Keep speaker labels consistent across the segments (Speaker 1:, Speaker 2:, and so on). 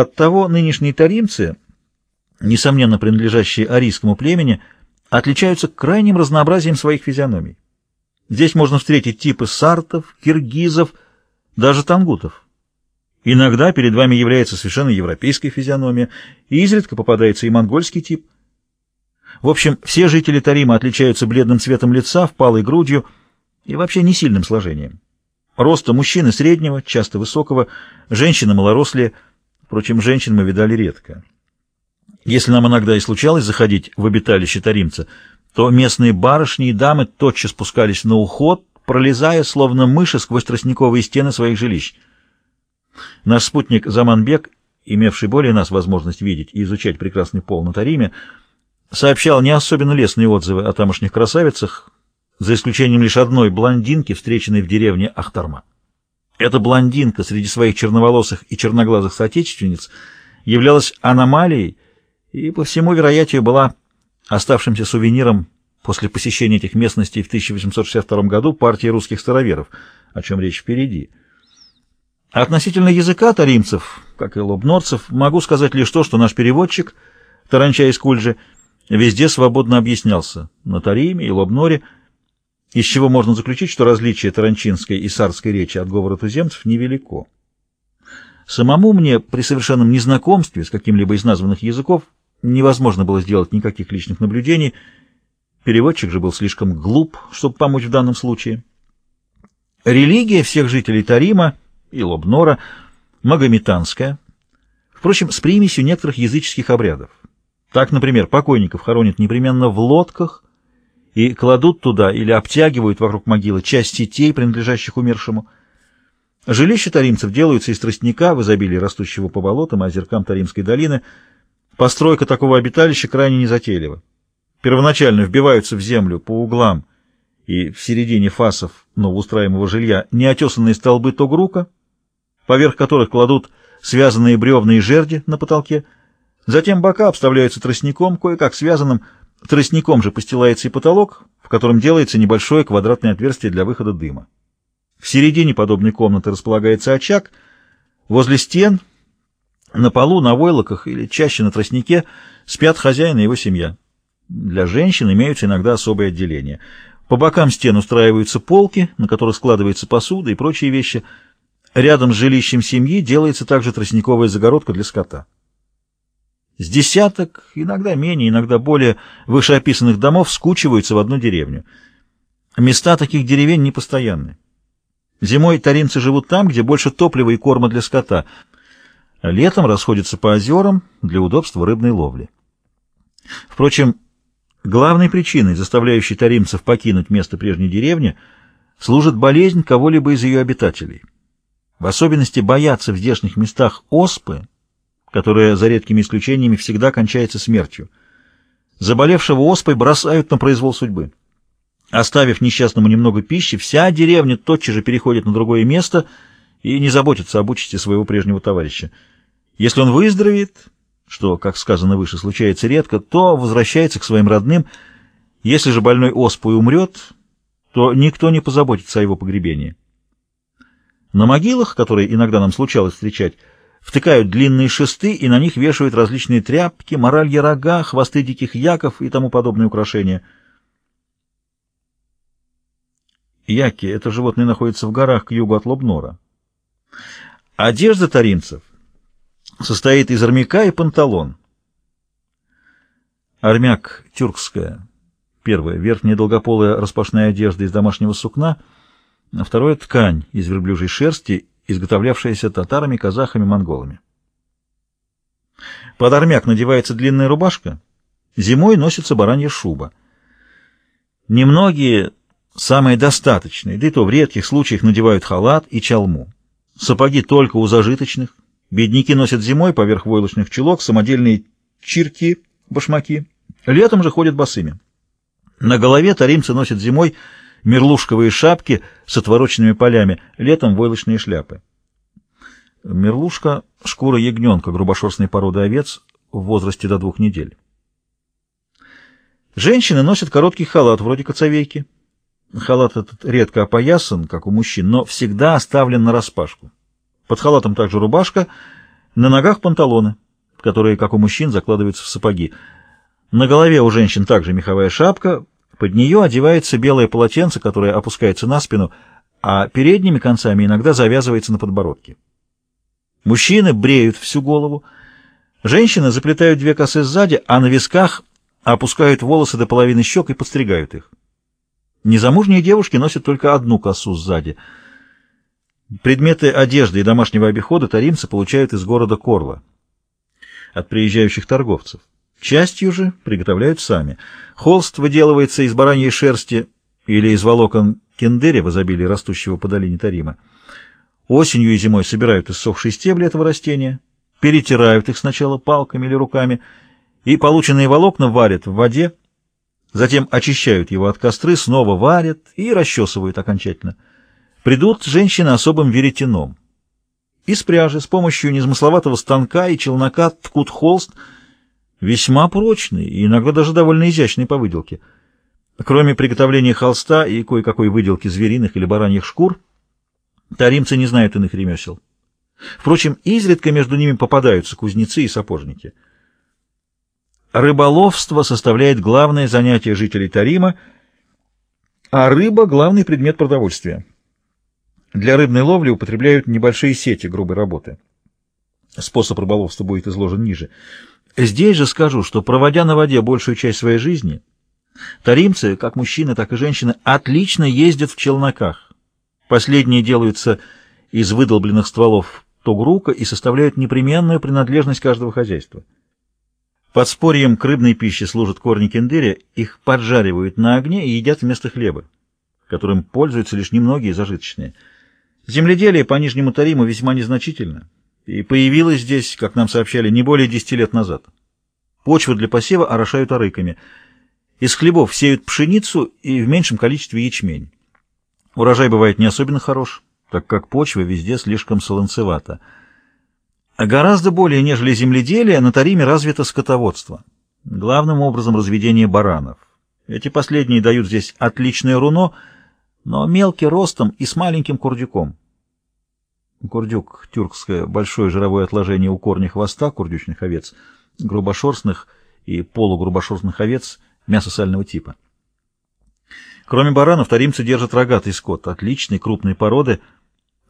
Speaker 1: Оттого нынешние таримцы, несомненно принадлежащие арийскому племени, отличаются крайним разнообразием своих физиономий. Здесь можно встретить типы сартов, киргизов, даже тангутов. Иногда перед вами является совершенно европейская физиономия, и изредка попадается и монгольский тип. В общем, все жители Тарима отличаются бледным цветом лица, впалой грудью и вообще не сильным сложением. Роста мужчины среднего, часто высокого, женщины малорослые, впрочем, женщин мы видали редко. Если нам иногда и случалось заходить в обиталище таримца, то местные барышни и дамы тотчас спускались на уход, пролезая, словно мыши, сквозь тростниковые стены своих жилищ. Наш спутник Заманбек, имевший более нас возможность видеть и изучать прекрасный пол на Тариме, сообщал не особенно лестные отзывы о тамошних красавицах, за исключением лишь одной блондинки, встреченной в деревне Ахтарма. Эта блондинка среди своих черноволосых и черноглазых соотечественниц являлась аномалией и, по всему вероятию, была оставшимся сувениром после посещения этих местностей в 1862 году партии русских староверов, о чем речь впереди. Относительно языка таримцев, как и лобнорцев, могу сказать лишь то, что наш переводчик, Таранча из Кульжи, везде свободно объяснялся на Тариме и Лобноре, из чего можно заключить, что различие таранчинской и сарской речи от говора туземцев невелико. Самому мне при совершенном незнакомстве с каким-либо из названных языков невозможно было сделать никаких личных наблюдений, переводчик же был слишком глуп, чтобы помочь в данном случае. Религия всех жителей Тарима и Лобнора магометанская, впрочем, с примесью некоторых языческих обрядов. Так, например, покойников хоронят непременно в лодках и кладут туда или обтягивают вокруг могилы часть сетей, принадлежащих умершему. Жилища таримцев делаются из тростника в изобилии растущего по болотам и озеркам Таримской долины. Постройка такого обиталища крайне незатейлива. Первоначально вбиваются в землю по углам и в середине фасов новоустраиваемого жилья неотесанные столбы тогрука, поверх которых кладут связанные бревна и жерди на потолке, Затем бока обставляются тростником, кое-как связанным. Тростником же постилается и потолок, в котором делается небольшое квадратное отверстие для выхода дыма. В середине подобной комнаты располагается очаг. Возле стен, на полу, на войлоках или чаще на тростнике спят хозяин и его семья. Для женщин имеются иногда особые отделения. По бокам стен устраиваются полки, на которых складывается посуда и прочие вещи. Рядом с жилищем семьи делается также тростниковая загородка для скота. С десяток, иногда менее, иногда более вышеописанных домов скучиваются в одну деревню. Места таких деревень непостоянны. Зимой таринцы живут там, где больше топлива и корма для скота. Летом расходятся по озерам для удобства рыбной ловли. Впрочем, главной причиной, заставляющей таримцев покинуть место прежней деревни, служит болезнь кого-либо из ее обитателей. В особенности боятся в здешних местах оспы, которая, за редкими исключениями, всегда кончается смертью. Заболевшего оспой бросают на произвол судьбы. Оставив несчастному немного пищи, вся деревня тотчас же переходит на другое место и не заботится об участи своего прежнего товарища. Если он выздоровеет, что, как сказано выше, случается редко, то возвращается к своим родным. Если же больной оспой умрет, то никто не позаботится о его погребении. На могилах, которые иногда нам случалось встречать, втыкают длинные шесты и на них вешают различные тряпки, моралья рога, хвосты диких яков и тому подобные украшения. Яки — это животные находятся в горах к югу от Лобнора. Одежда таринцев состоит из армяка и панталон. Армяк — тюркская. Первое — верхняя долгополая распашная одежда из домашнего сукна. Второе — ткань из верблюжьей шерсти изготовлявшаяся татарами, казахами, монголами. Под армяк надевается длинная рубашка, зимой носится баранья шуба. Немногие, самые достаточные, да и то в редких случаях надевают халат и чалму. Сапоги только у зажиточных. Бедняки носят зимой поверх войлочных чулок самодельные чирки, башмаки. Летом же ходят босыми. На голове таримцы носят зимой мерлушковые шапки с отвороченными полями, летом войлочные шляпы. Мерлушка — шкура ягненка грубошерстной породы овец в возрасте до двух недель. Женщины носят короткий халат, вроде коцовейки. Халат этот редко опоясан, как у мужчин, но всегда оставлен на распашку. Под халатом также рубашка, На ногах панталоны, которые, как у мужчин, закладываются в сапоги. На голове у женщин также меховая шапка, под нее одевается белое полотенце, которое опускается на спину, а передними концами иногда завязывается на подбородке. Мужчины бреют всю голову, женщины заплетают две косы сзади, а на висках опускают волосы до половины щек и подстригают их. Незамужние девушки носят только одну косу сзади. Предметы одежды и домашнего обихода таримцы получают из города Корла от приезжающих торговцев. Частью же приготовляют сами. Холст выделывается из бараньей шерсти или из волокон кендеря в изобилии растущего по долине Тарима. Осенью и зимой собирают иссохшие стебли этого растения, перетирают их сначала палками или руками, и полученные волокна варят в воде, затем очищают его от костры, снова варят и расчесывают окончательно. Придут женщины особым веретеном. Из пряжи с помощью незамысловатого станка и челнока ткут холст – весьма прочный и иногда даже довольно изящный по выделке. Кроме приготовления холста и кое-какой выделки звериных или бараньих шкур, таримцы не знают иных ремесел. Впрочем, изредка между ними попадаются кузнецы и сапожники. Рыболовство составляет главное занятие жителей Тарима, а рыба — главный предмет продовольствия. Для рыбной ловли употребляют небольшие сети грубой работы. Способ рыболовства будет изложен ниже. Здесь же скажу, что, проводя на воде большую часть своей жизни, таримцы, как мужчины, так и женщины, отлично ездят в челноках. Последние делаются из выдолбленных стволов тогрука и составляют непременную принадлежность каждого хозяйства. Подспорьем к рыбной пище служат корни кендыря, их поджаривают на огне и едят вместо хлеба, которым пользуются лишь немногие зажиточные. Земледелие по Нижнему Тариму весьма незначительно и появилась здесь, как нам сообщали, не более десяти лет назад. Почву для посева орошают арыками. Из хлебов сеют пшеницу и в меньшем количестве ячмень. Урожай бывает не особенно хорош, так как почва везде слишком солонцевата. А гораздо более, нежели земледелие, на Тариме развито скотоводство. Главным образом разведение баранов. Эти последние дают здесь отличное руно, но мелкий ростом и с маленьким курдюком. Курдюк — тюркское большое жировое отложение у корня хвоста курдючных овец, грубошерстных и полугрубошерстных овец мясо сального типа. Кроме баранов, таримцы держат рогатый скот, отличной крупной породы,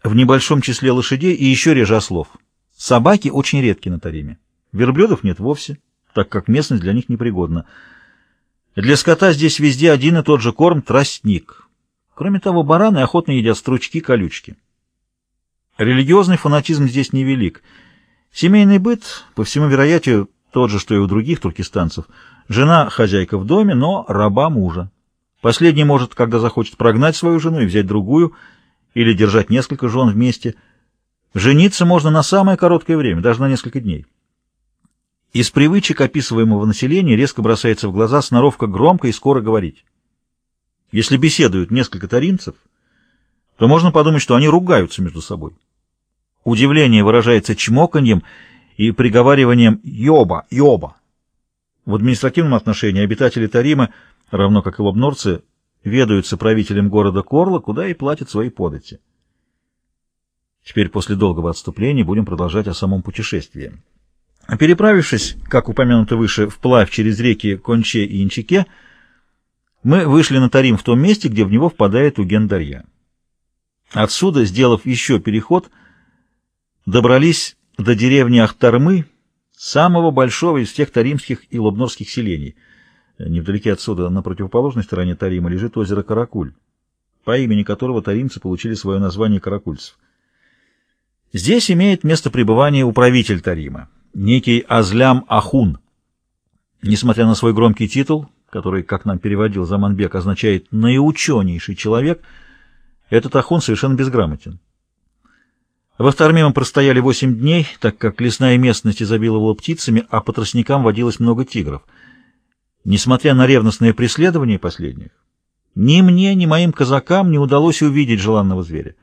Speaker 1: в небольшом числе лошадей и еще реже ослов. Собаки очень редки на Тариме. Верблюдов нет вовсе, так как местность для них непригодна. Для скота здесь везде один и тот же корм — тростник. Кроме того, бараны охотно едят стручки-колючки. Религиозный фанатизм здесь невелик. Семейный быт, по всему вероятию, тот же, что и у других туркестанцев. Жена — хозяйка в доме, но раба мужа. Последний может, когда захочет, прогнать свою жену и взять другую, или держать несколько жен вместе. Жениться можно на самое короткое время, даже на несколько дней. Из привычек описываемого населения резко бросается в глаза сноровка громко и скоро говорить. Если беседуют несколько таринцев, то можно подумать, что они ругаются между собой. Удивление выражается чмоканьем и приговариванием «йоба, йоба». В административном отношении обитатели Тарима, равно как и лобнорцы, ведаются правителем города Корла, куда и платят свои подати. Теперь после долгого отступления будем продолжать о самом путешествии. Переправившись, как упомянуто выше, вплавь через реки Конче и Инчике, мы вышли на Тарим в том месте, где в него впадает Уген-Дарья. Отсюда, сделав еще переход, добрались до деревни Ахтармы, самого большого из всех таримских и лобнорских селений. Невдалеке отсюда, на противоположной стороне Тарима, лежит озеро Каракуль, по имени которого таримцы получили свое название каракульцев. Здесь имеет место пребывания управитель Тарима, некий Азлям Ахун. Несмотря на свой громкий титул, который, как нам переводил Заманбек, означает «наиученейший человек», этот Ахун совершенно безграмотен. В Автарме мы простояли восемь дней, так как лесная местность изобиловала птицами, а по тростникам водилось много тигров. Несмотря на ревностное преследование последних, ни мне, ни моим казакам не удалось увидеть желанного зверя.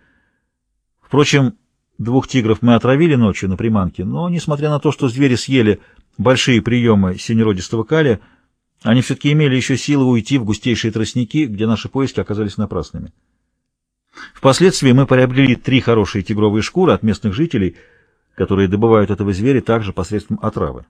Speaker 1: Впрочем, двух тигров мы отравили ночью на приманке, но, несмотря на то, что звери съели большие приемы синеродистого калия, они все-таки имели еще силы уйти в густейшие тростники, где наши поиски оказались напрасными. Впоследствии мы приобрели три хорошие тигровые шкуры от местных жителей, которые добывают этого зверя также посредством отравы.